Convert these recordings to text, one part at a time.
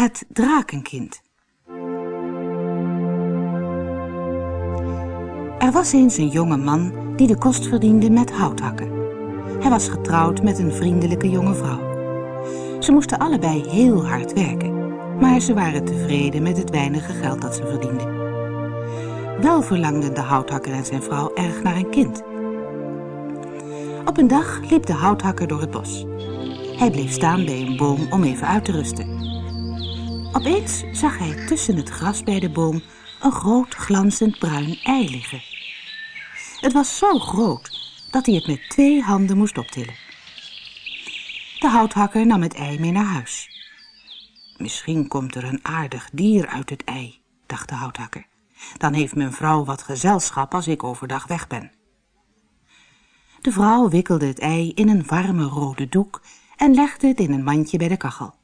Het drakenkind. Er was eens een jonge man die de kost verdiende met houthakken. Hij was getrouwd met een vriendelijke jonge vrouw. Ze moesten allebei heel hard werken, maar ze waren tevreden met het weinige geld dat ze verdienden. Wel verlangden de houthakker en zijn vrouw erg naar een kind. Op een dag liep de houthakker door het bos. Hij bleef staan bij een boom om even uit te rusten. Opeens zag hij tussen het gras bij de boom een groot glanzend bruin ei liggen. Het was zo groot dat hij het met twee handen moest optillen. De houthakker nam het ei mee naar huis. Misschien komt er een aardig dier uit het ei, dacht de houthakker. Dan heeft mijn vrouw wat gezelschap als ik overdag weg ben. De vrouw wikkelde het ei in een warme rode doek en legde het in een mandje bij de kachel.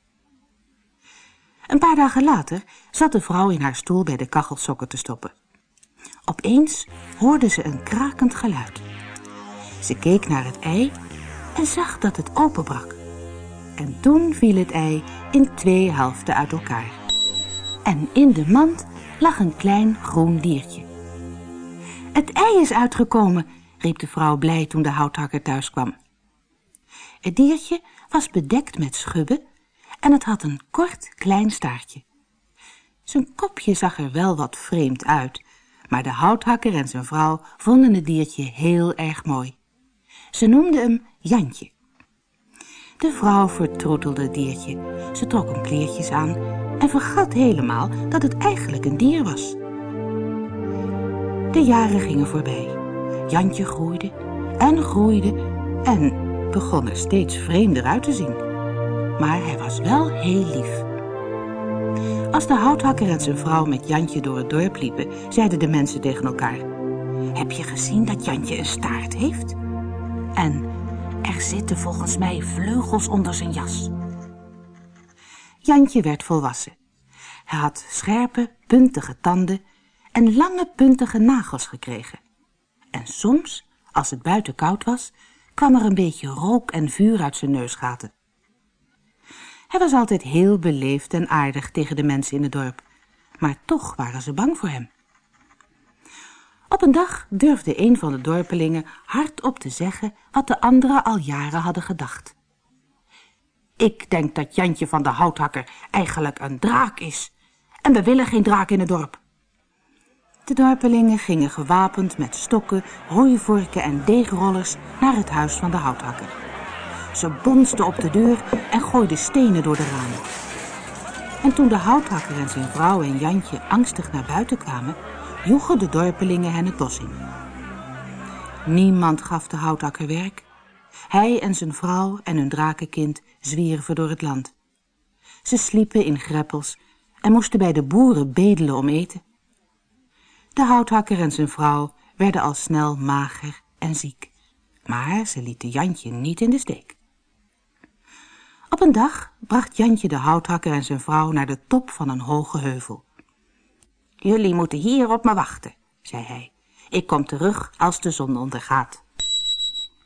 Een paar dagen later zat de vrouw in haar stoel bij de kachelsokken te stoppen. Opeens hoorde ze een krakend geluid. Ze keek naar het ei en zag dat het openbrak. En toen viel het ei in twee helften uit elkaar. En in de mand lag een klein groen diertje. Het ei is uitgekomen, riep de vrouw blij toen de houthakker thuis kwam. Het diertje was bedekt met schubben en het had een kort klein staartje. Zijn kopje zag er wel wat vreemd uit, maar de houthakker en zijn vrouw vonden het diertje heel erg mooi. Ze noemden hem Jantje. De vrouw vertroetelde het diertje. Ze trok hem kleertjes aan en vergat helemaal dat het eigenlijk een dier was. De jaren gingen voorbij. Jantje groeide en groeide en begon er steeds vreemder uit te zien. Maar hij was wel heel lief. Als de houthakker en zijn vrouw met Jantje door het dorp liepen, zeiden de mensen tegen elkaar. Heb je gezien dat Jantje een staart heeft? En er zitten volgens mij vleugels onder zijn jas. Jantje werd volwassen. Hij had scherpe, puntige tanden en lange, puntige nagels gekregen. En soms, als het buiten koud was, kwam er een beetje rook en vuur uit zijn neusgaten. Hij was altijd heel beleefd en aardig tegen de mensen in het dorp, maar toch waren ze bang voor hem. Op een dag durfde een van de dorpelingen hardop te zeggen wat de anderen al jaren hadden gedacht. Ik denk dat Jantje van de houthakker eigenlijk een draak is. En we willen geen draak in het dorp. De dorpelingen gingen gewapend met stokken, hooivorken en deegrollers naar het huis van de houthakker. Ze bonsten op de deur en gooiden stenen door de ramen. En toen de houthakker en zijn vrouw en Jantje angstig naar buiten kwamen, joegen de dorpelingen hen het bos in. Niemand gaf de houtakker werk. Hij en zijn vrouw en hun drakenkind zwierven door het land. Ze sliepen in greppels en moesten bij de boeren bedelen om eten. De houthakker en zijn vrouw werden al snel mager en ziek, maar ze lieten Jantje niet in de steek. Op een dag bracht Jantje de houthakker en zijn vrouw naar de top van een hoge heuvel. Jullie moeten hier op me wachten, zei hij. Ik kom terug als de zon ondergaat.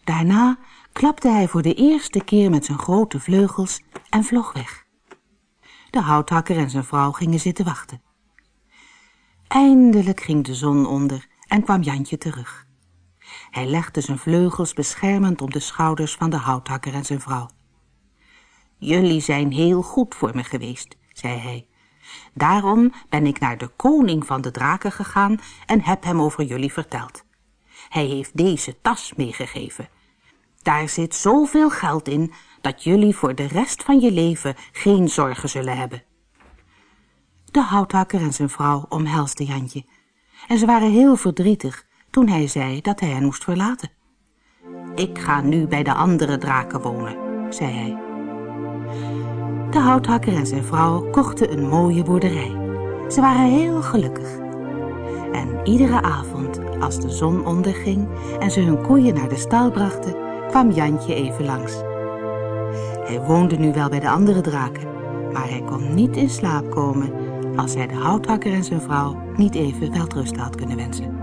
Daarna klapte hij voor de eerste keer met zijn grote vleugels en vloog weg. De houthakker en zijn vrouw gingen zitten wachten. Eindelijk ging de zon onder en kwam Jantje terug. Hij legde zijn vleugels beschermend om de schouders van de houthakker en zijn vrouw. Jullie zijn heel goed voor me geweest, zei hij. Daarom ben ik naar de koning van de draken gegaan en heb hem over jullie verteld. Hij heeft deze tas meegegeven. Daar zit zoveel geld in dat jullie voor de rest van je leven geen zorgen zullen hebben. De houthakker en zijn vrouw omhelsden Jantje en ze waren heel verdrietig toen hij zei dat hij hen moest verlaten. Ik ga nu bij de andere draken wonen, zei hij. De houthakker en zijn vrouw kochten een mooie boerderij. Ze waren heel gelukkig. En iedere avond, als de zon onderging en ze hun koeien naar de stal brachten, kwam Jantje even langs. Hij woonde nu wel bij de andere draken, maar hij kon niet in slaap komen als hij de houthakker en zijn vrouw niet even welrust had kunnen wensen.